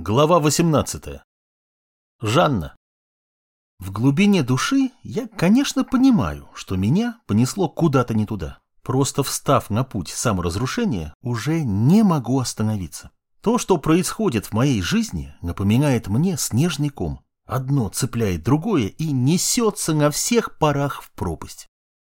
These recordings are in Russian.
Глава 18. Жанна. В глубине души я, конечно, понимаю, что меня понесло куда-то не туда. Просто встав на путь саморазрушения, уже не могу остановиться. То, что происходит в моей жизни, напоминает мне снежный ком. Одно цепляет другое и несется на всех парах в пропасть.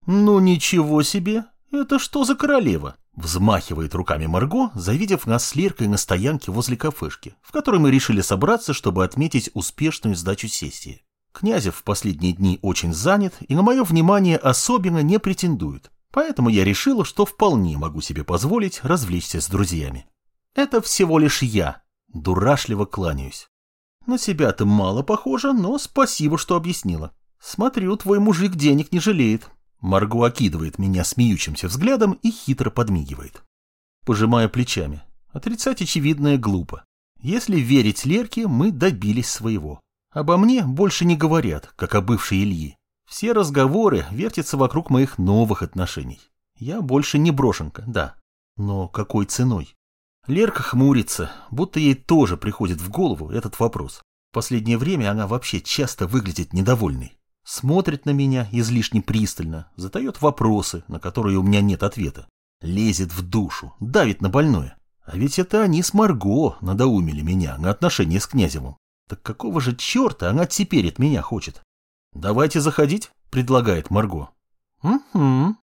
Ну ничего себе, это что за королева? Взмахивает руками Марго, завидев нас с Леркой на стоянке возле кафешки, в которой мы решили собраться, чтобы отметить успешную сдачу сессии. Князев в последние дни очень занят и на мое внимание особенно не претендует, поэтому я решила, что вполне могу себе позволить развлечься с друзьями. Это всего лишь я, дурашливо кланяюсь. На себя-то мало похоже, но спасибо, что объяснила. Смотрю, твой мужик денег не жалеет, Марго окидывает меня смеющимся взглядом и хитро подмигивает. Пожимая плечами. Отрицать очевидное глупо. Если верить Лерке, мы добились своего. Обо мне больше не говорят, как о бывшей Ильи. Все разговоры вертятся вокруг моих новых отношений. Я больше не брошенка, да. Но какой ценой? Лерка хмурится, будто ей тоже приходит в голову этот вопрос. В последнее время она вообще часто выглядит недовольной. Смотрит на меня излишне пристально, задает вопросы, на которые у меня нет ответа. Лезет в душу, давит на больное. А ведь это они с Марго надоумили меня на отношения с Князевым. Так какого же черта она теперь от меня хочет? «Давайте заходить», — предлагает Марго. «Угу».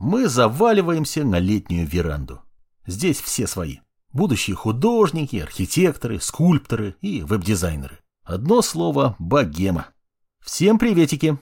Мы заваливаемся на летнюю веранду. Здесь все свои. Будущие художники, архитекторы, скульпторы и веб-дизайнеры. Одно слово – богема. Всем приветики.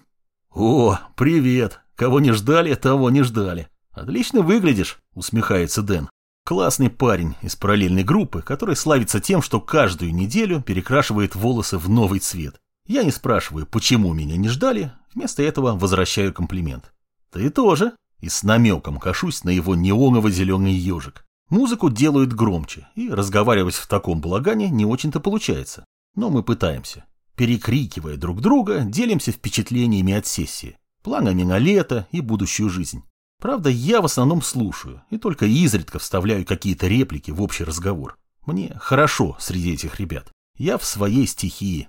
О, привет. Кого не ждали, того не ждали. Отлично выглядишь, усмехается Дэн. Классный парень из параллельной группы, который славится тем, что каждую неделю перекрашивает волосы в новый цвет. Я не спрашиваю, почему меня не ждали, вместо этого возвращаю комплимент. Ты тоже. И с намеком кашусь на его неоново-зеленый ежик. Музыку делают громче, и разговаривать в таком балагане не очень-то получается. Но мы пытаемся. Перекрикивая друг друга, делимся впечатлениями от сессии, планами на лето и будущую жизнь. Правда, я в основном слушаю и только изредка вставляю какие-то реплики в общий разговор. Мне хорошо среди этих ребят. Я в своей стихии.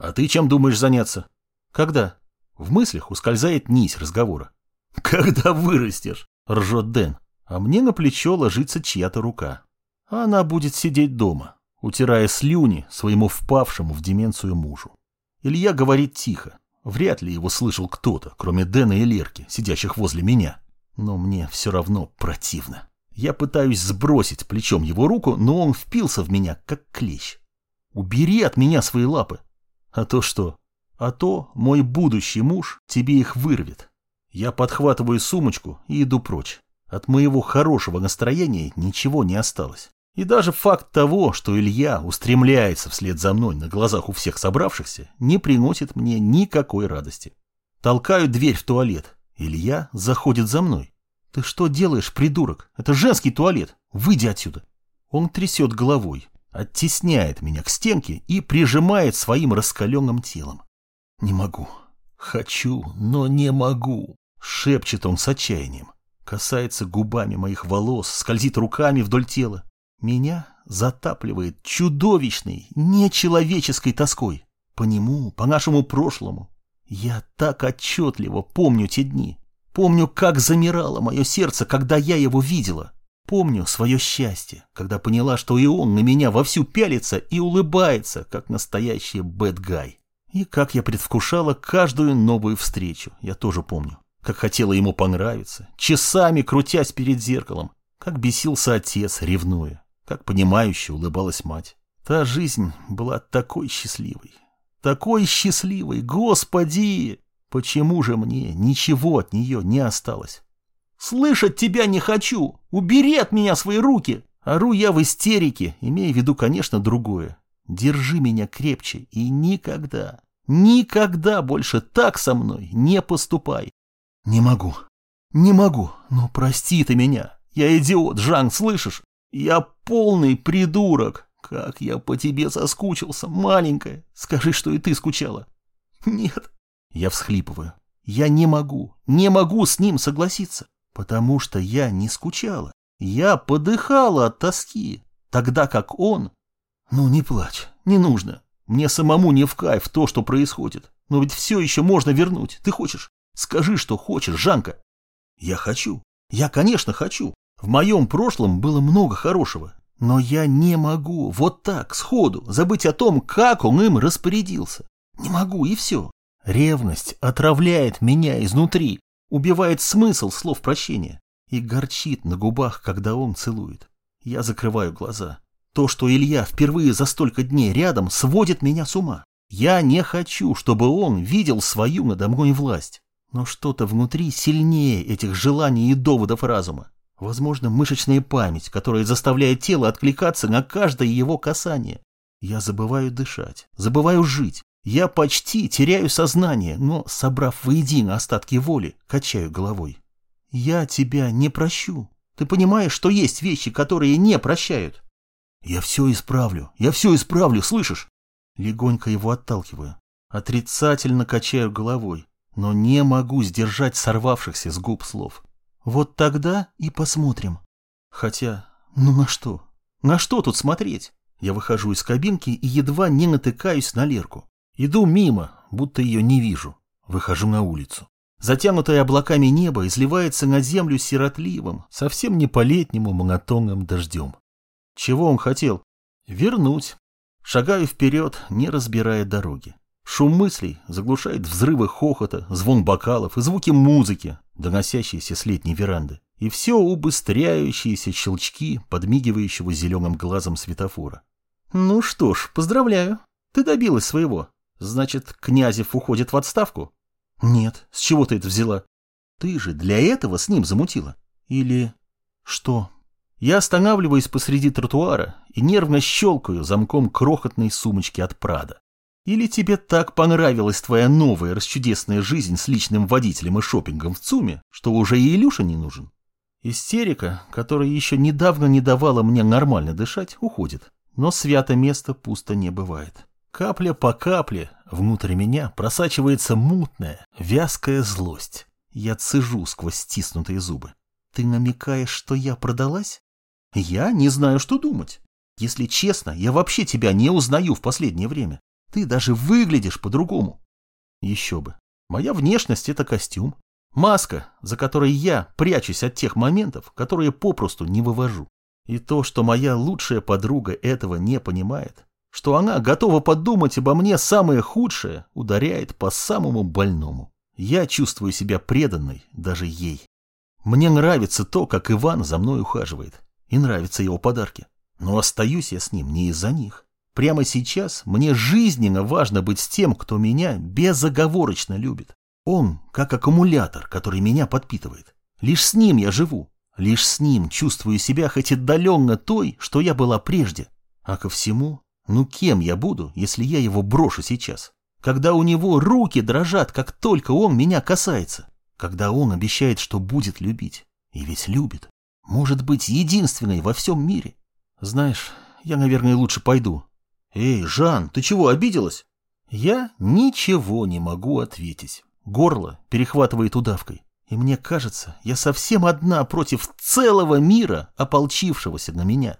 А ты чем думаешь заняться? Когда? В мыслях ускользает нить разговора. Когда вырастешь, ржет Дэн, а мне на плечо ложится чья-то рука. Она будет сидеть дома, утирая слюни своему впавшему в деменцию мужу. Илья говорит тихо. Вряд ли его слышал кто-то, кроме Дэна и Лерки, сидящих возле меня. Но мне все равно противно. Я пытаюсь сбросить плечом его руку, но он впился в меня, как клещ. Убери от меня свои лапы. А то что? А то мой будущий муж тебе их вырвет. Я подхватываю сумочку и иду прочь. От моего хорошего настроения ничего не осталось. И даже факт того, что Илья устремляется вслед за мной на глазах у всех собравшихся, не приносит мне никакой радости. Толкаю дверь в туалет. Илья заходит за мной. «Ты что делаешь, придурок? Это женский туалет. Выйди отсюда!» Он трясет головой, оттесняет меня к стенке и прижимает своим раскаленным телом. «Не могу. Хочу, но не могу», — шепчет он с отчаянием. Касается губами моих волос, скользит руками вдоль тела. Меня затапливает чудовищной, нечеловеческой тоской. По нему, по нашему прошлому. Я так отчетливо помню те дни. Помню, как замирало мое сердце, когда я его видела. Помню свое счастье, когда поняла, что и он на меня вовсю пялится и улыбается, как настоящий бэдгай. И как я предвкушала каждую новую встречу, я тоже помню. Как хотела ему понравиться, часами крутясь перед зеркалом. Как бесился отец, ревнуя. Как понимающе улыбалась мать. Та жизнь была такой счастливой. Такой счастливой, господи! Почему же мне ничего от нее не осталось? Слышать тебя не хочу! Убери от меня свои руки! Ору я в истерике, имея в виду, конечно, другое. Держи меня крепче и никогда, никогда больше так со мной не поступай. Не могу, не могу, но прости ты меня. Я идиот, Жан, слышишь? Я полный придурок. Как я по тебе соскучился, маленькая. Скажи, что и ты скучала. Нет. Я всхлипываю. Я не могу, не могу с ним согласиться, потому что я не скучала. Я подыхала от тоски, тогда как он... Ну, не плачь, не нужно. Мне самому не в кайф то, что происходит. Но ведь все еще можно вернуть. Ты хочешь? Скажи, что хочешь, Жанка. Я хочу. Я, конечно, хочу. В моем прошлом было много хорошего. Но я не могу вот так, сходу, забыть о том, как он им распорядился. Не могу, и все. Ревность отравляет меня изнутри, убивает смысл слов прощения и горчит на губах, когда он целует. Я закрываю глаза. То, что Илья впервые за столько дней рядом, сводит меня с ума. Я не хочу, чтобы он видел свою надо мной власть. Но что-то внутри сильнее этих желаний и доводов разума. Возможно, мышечная память, которая заставляет тело откликаться на каждое его касание. Я забываю дышать, забываю жить. Я почти теряю сознание, но, собрав воедино остатки воли, качаю головой. Я тебя не прощу. Ты понимаешь, что есть вещи, которые не прощают? Я все исправлю, я все исправлю, слышишь? Легонько его отталкиваю. Отрицательно качаю головой, но не могу сдержать сорвавшихся с губ слов. Вот тогда и посмотрим. Хотя, ну на что? На что тут смотреть? Я выхожу из кабинки и едва не натыкаюсь на Лерку. Иду мимо, будто ее не вижу. Выхожу на улицу. Затянутое облаками небо изливается на землю сиротливым, совсем не по-летнему монотонным дождем. Чего он хотел? Вернуть. Шагаю вперед, не разбирая дороги. Шум мыслей заглушает взрывы хохота, звон бокалов и звуки музыки, доносящиеся с летней веранды, и все убыстряющиеся щелчки подмигивающего зеленым глазом светофора. «Ну что ж, поздравляю. Ты добилась своего. Значит, Князев уходит в отставку?» «Нет. С чего ты это взяла?» «Ты же для этого с ним замутила. Или...» «Что?» Я останавливаюсь посреди тротуара и нервно щелкаю замком крохотной сумочки от Прада. Или тебе так понравилась твоя новая расчудесная жизнь с личным водителем и шопингом в ЦУМе, что уже и Илюша не нужен? Истерика, которая еще недавно не давала мне нормально дышать, уходит. Но свято место пусто не бывает. Капля по капле внутрь меня просачивается мутная, вязкая злость. Я цежу сквозь стиснутые зубы. Ты намекаешь, что я продалась? Я не знаю, что думать. Если честно, я вообще тебя не узнаю в последнее время. Ты даже выглядишь по-другому. Еще бы. Моя внешность — это костюм. Маска, за которой я прячусь от тех моментов, которые попросту не вывожу. И то, что моя лучшая подруга этого не понимает, что она готова подумать обо мне самое худшее, ударяет по самому больному. Я чувствую себя преданной даже ей. Мне нравится то, как Иван за мной ухаживает. И нравятся его подарки. Но остаюсь я с ним не из-за них. Прямо сейчас мне жизненно важно быть с тем, кто меня безоговорочно любит. Он как аккумулятор, который меня подпитывает. Лишь с ним я живу. Лишь с ним чувствую себя хоть отдаленно той, что я была прежде. А ко всему, ну кем я буду, если я его брошу сейчас? Когда у него руки дрожат, как только он меня касается. Когда он обещает, что будет любить. И ведь любит. Может быть, единственной во всем мире. Знаешь, я, наверное, лучше пойду. «Эй, Жан, ты чего, обиделась?» Я ничего не могу ответить. Горло перехватывает удавкой. И мне кажется, я совсем одна против целого мира, ополчившегося на меня.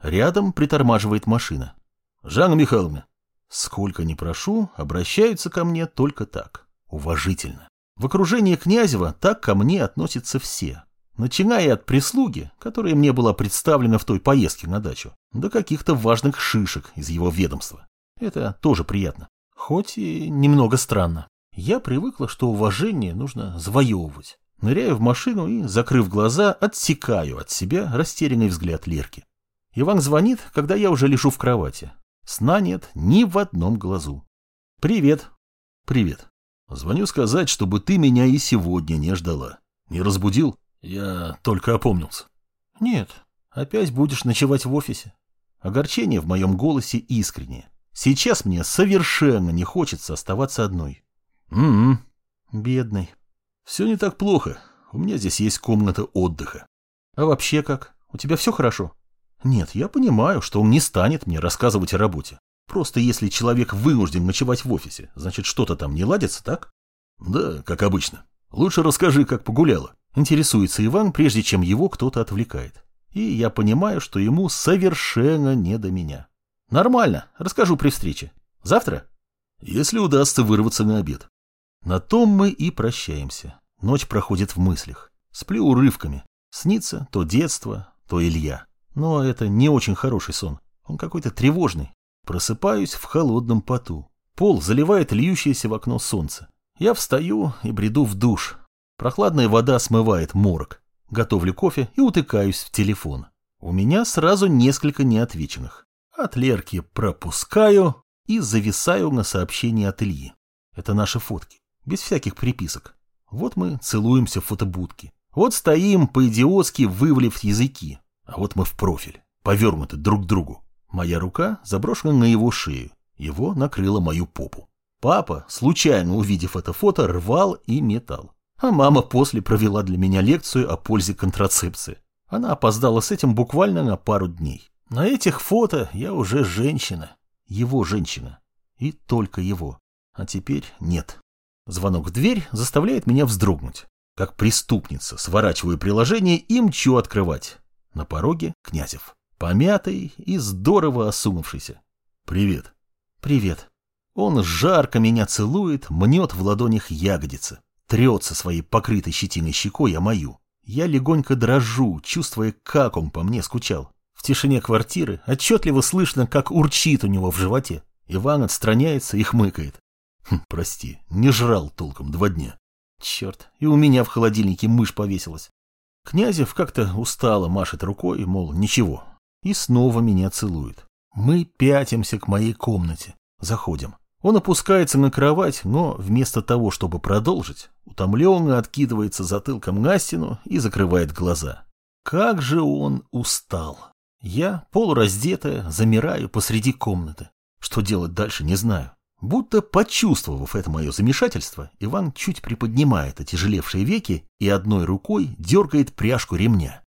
Рядом притормаживает машина. «Жанна Михайловна!» Сколько ни прошу, обращаются ко мне только так, уважительно. В окружении Князева так ко мне относятся все. Начиная от прислуги, которая мне была представлена в той поездке на дачу, до каких-то важных шишек из его ведомства. Это тоже приятно. Хоть и немного странно. Я привыкла, что уважение нужно завоевывать. Ныряю в машину и, закрыв глаза, отсекаю от себя растерянный взгляд Лерки. Иван звонит, когда я уже лежу в кровати. Сна нет ни в одном глазу. «Привет». «Привет. Звоню сказать, чтобы ты меня и сегодня не ждала. Не разбудил?» Я только опомнился. Нет, опять будешь ночевать в офисе. Огорчение в моем голосе искреннее. Сейчас мне совершенно не хочется оставаться одной. Угу. Бедный. Все не так плохо. У меня здесь есть комната отдыха. А вообще как? У тебя все хорошо? Нет, я понимаю, что он не станет мне рассказывать о работе. Просто если человек вынужден ночевать в офисе, значит что-то там не ладится, так? Да, как обычно. Лучше расскажи, как погуляла. Интересуется Иван, прежде чем его кто-то отвлекает. И я понимаю, что ему совершенно не до меня. Нормально, расскажу при встрече. Завтра? Если удастся вырваться на обед. На том мы и прощаемся. Ночь проходит в мыслях. Сплю урывками. Снится то детство, то Илья. Но это не очень хороший сон. Он какой-то тревожный. Просыпаюсь в холодном поту. Пол заливает льющееся в окно солнце. Я встаю и бреду в душ. Прохладная вода смывает морок. Готовлю кофе и утыкаюсь в телефон. У меня сразу несколько неотвеченных. От Лерки пропускаю и зависаю на сообщении от Ильи. Это наши фотки, без всяких приписок. Вот мы целуемся в фотобудке. Вот стоим по-идиотски, вывалив языки. А вот мы в профиль, повернуты друг к другу. Моя рука заброшена на его шею. Его накрыла мою попу. Папа, случайно увидев это фото, рвал и метал. А мама после провела для меня лекцию о пользе контрацепции. Она опоздала с этим буквально на пару дней. На этих фото я уже женщина. Его женщина. И только его. А теперь нет. Звонок в дверь заставляет меня вздрогнуть. Как преступница сворачиваю приложение и мчу открывать. На пороге Князев. Помятый и здорово осунувшийся. «Привет». «Привет». Он жарко меня целует, мнет в ладонях ягодицы, трется своей покрытой щетиной щекой о мою. Я легонько дрожу, чувствуя, как он по мне скучал. В тишине квартиры отчетливо слышно, как урчит у него в животе. Иван отстраняется и хмыкает. Хм, прости, не жрал толком два дня. Черт, и у меня в холодильнике мышь повесилась. Князев как-то устало машет рукой, мол, ничего. И снова меня целует. Мы пятимся к моей комнате. Заходим. Он опускается на кровать, но вместо того, чтобы продолжить, утомленно откидывается затылком на стену и закрывает глаза. Как же он устал. Я, полураздетая, замираю посреди комнаты. Что делать дальше, не знаю. Будто почувствовав это мое замешательство, Иван чуть приподнимает отяжелевшие веки и одной рукой дергает пряжку ремня.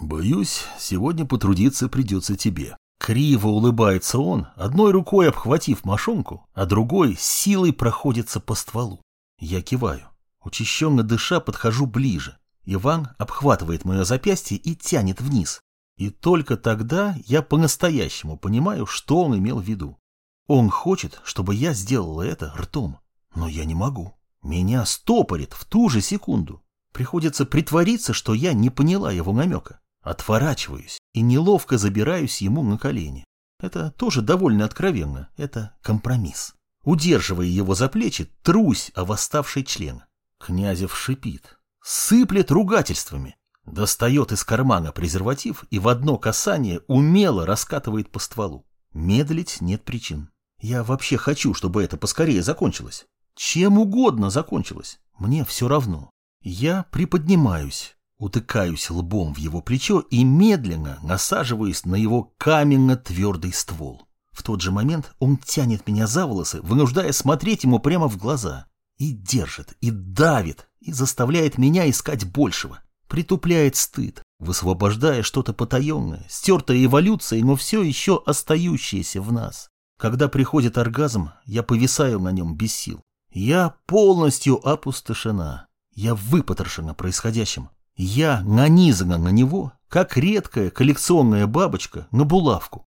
«Боюсь, сегодня потрудиться придется тебе». Криво улыбается он, одной рукой обхватив мошонку, а другой силой проходится по стволу. Я киваю. Учащенно дыша подхожу ближе. Иван обхватывает мое запястье и тянет вниз. И только тогда я по-настоящему понимаю, что он имел в виду. Он хочет, чтобы я сделала это ртом, но я не могу. Меня стопорит в ту же секунду. Приходится притвориться, что я не поняла его намека. Отворачиваюсь и неловко забираюсь ему на колени. Это тоже довольно откровенно. Это компромисс. Удерживая его за плечи, трусь о восставший член. Князев шипит, сыплет ругательствами, достает из кармана презерватив и в одно касание умело раскатывает по стволу. Медлить нет причин. Я вообще хочу, чтобы это поскорее закончилось. Чем угодно закончилось. Мне все равно. Я приподнимаюсь, утыкаюсь лбом в его плечо и медленно насаживаюсь на его каменно-твердый ствол. В тот же момент он тянет меня за волосы, вынуждая смотреть ему прямо в глаза. И держит, и давит, и заставляет меня искать большего. Притупляет стыд, высвобождая что-то потаенное, стертое эволюцией, но все еще остающееся в нас. Когда приходит оргазм, я повисаю на нем без сил. Я полностью опустошена. Я выпотрошена происходящим. Я нанизана на него, как редкая коллекционная бабочка на булавку.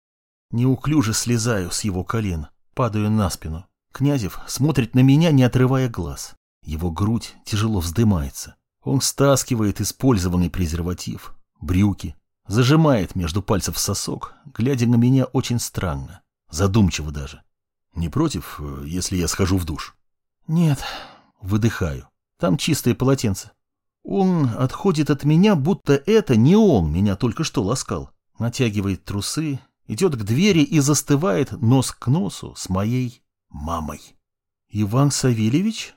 Неуклюже слезаю с его колен, падаю на спину. Князев смотрит на меня, не отрывая глаз. Его грудь тяжело вздымается. Он стаскивает использованный презерватив, брюки, зажимает между пальцев сосок, глядя на меня очень странно, задумчиво даже. Не против, э, если я схожу в душ? Нет, выдыхаю. Там чистое полотенце. Он отходит от меня, будто это не он меня только что ласкал. Натягивает трусы, идет к двери и застывает нос к носу с моей мамой. Иван Савельевич?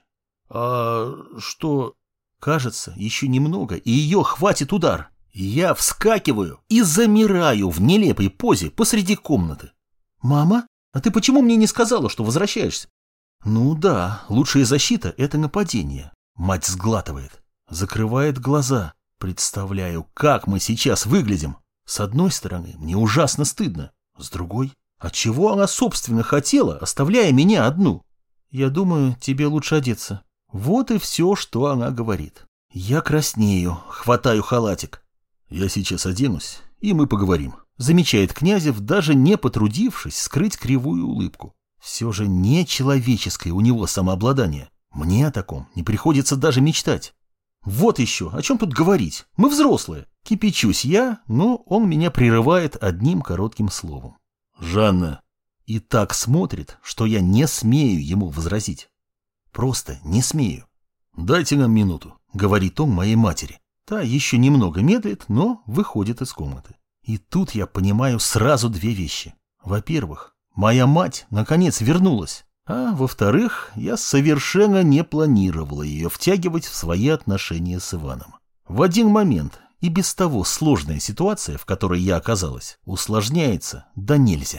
А что? Кажется, еще немного, и ее хватит удар. Я вскакиваю и замираю в нелепой позе посреди комнаты. «Мама, а ты почему мне не сказала, что возвращаешься?» «Ну да, лучшая защита — это нападение». Мать сглатывает. Закрывает глаза. Представляю, как мы сейчас выглядим. С одной стороны, мне ужасно стыдно. С другой, от чего она, собственно, хотела, оставляя меня одну? Я думаю, тебе лучше одеться. Вот и все, что она говорит. Я краснею, хватаю халатик. Я сейчас оденусь, и мы поговорим. замечает Князев, даже не потрудившись скрыть кривую улыбку. Все же нечеловеческое у него самообладание. Мне о таком не приходится даже мечтать. Вот еще, о чем тут говорить? Мы взрослые. Кипячусь я, но он меня прерывает одним коротким словом. Жанна. И так смотрит, что я не смею ему возразить. Просто не смею. Дайте нам минуту, говорит он моей матери. Та еще немного медлит, но выходит из комнаты. И тут я понимаю сразу две вещи. Во-первых, моя мать наконец вернулась. А во-вторых, я совершенно не планировала ее втягивать в свои отношения с Иваном. В один момент и без того сложная ситуация, в которой я оказалась, усложняется да нельзя.